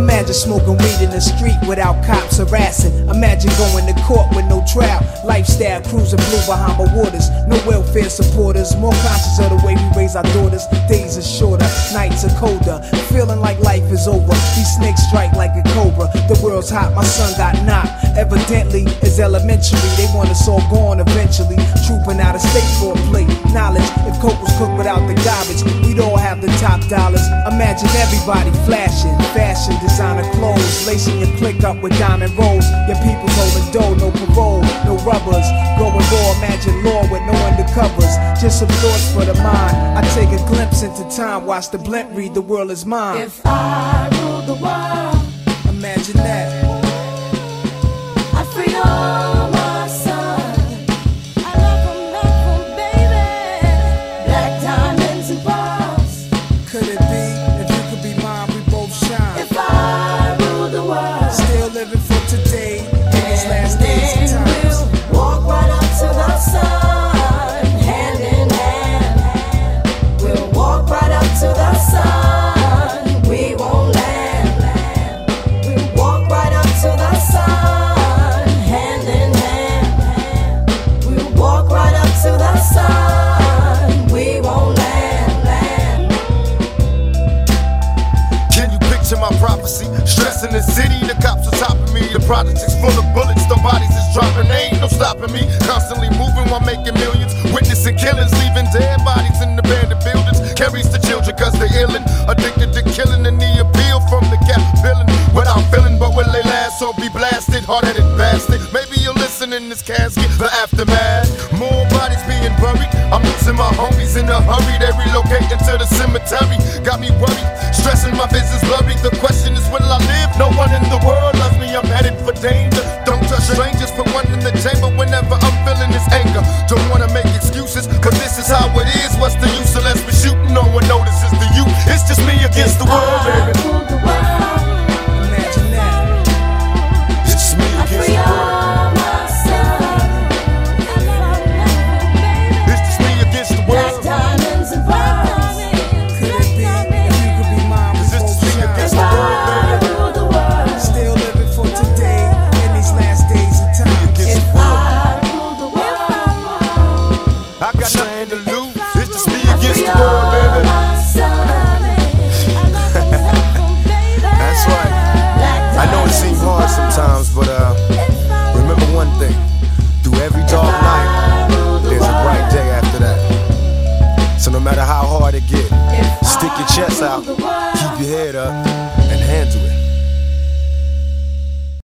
Imagine smoking weed in the street without cops harassing. Imagine going to court with no trial. Lifestyle cruising blue Bahama waters. No welfare supporters. More conscious of the way we raise our daughters. Days are shorter, nights are colder. Feeling like life is over. These snakes strike like a cobra. World's hot, my son got knocked. Evidently, it's elementary. They want us all gone eventually. Trooping out of state for a plate. Knowledge, if coke was cooked without the garbage, we'd all have the top dollars. Imagine everybody flashing. Fashion, designer clothes. Lacing your click up with diamond rolls. Your people's holding dough, no parole, no rubbers. Going raw, imagine law with no undercovers. Just some thoughts for the mind. I take a glimpse into time, watch the blimp read, the world is mine. If I ruled the world, Imagine that. In the city, the cops are topping me. The projects is full of bullets, the bodies is dropping. Ain't no stopping me. Constantly moving while making millions. Witnessing killings, leaving dead bodies in abandoned buildings. Carries the children cause they illin'. Addicted to killing and the appeal from the gap billing. Without feeling, but will they last or be blasted? Hard headed bastard. Maybe you'll listen in this casket, the aftermath. More bodies being buried. I'm losing my homies in a hurry. They relocating to the cemetery. Got me worried, stressing my vision's blurry. The question is, live? No one in the world loves me. I'm headed for danger. Don't trust strangers. Put one in the chamber whenever I'm feeling this anger. Don't wanna make I got nothing to lose. It's just me against the world, baby. my sons. I love 'em, love 'em, baby. That's right. I know it seems hard sometimes, but uh, pearls. If I remember one thing: through every dark night, there's a bright day after that. So no matter how hard it get, stick your chest out, keep your head up,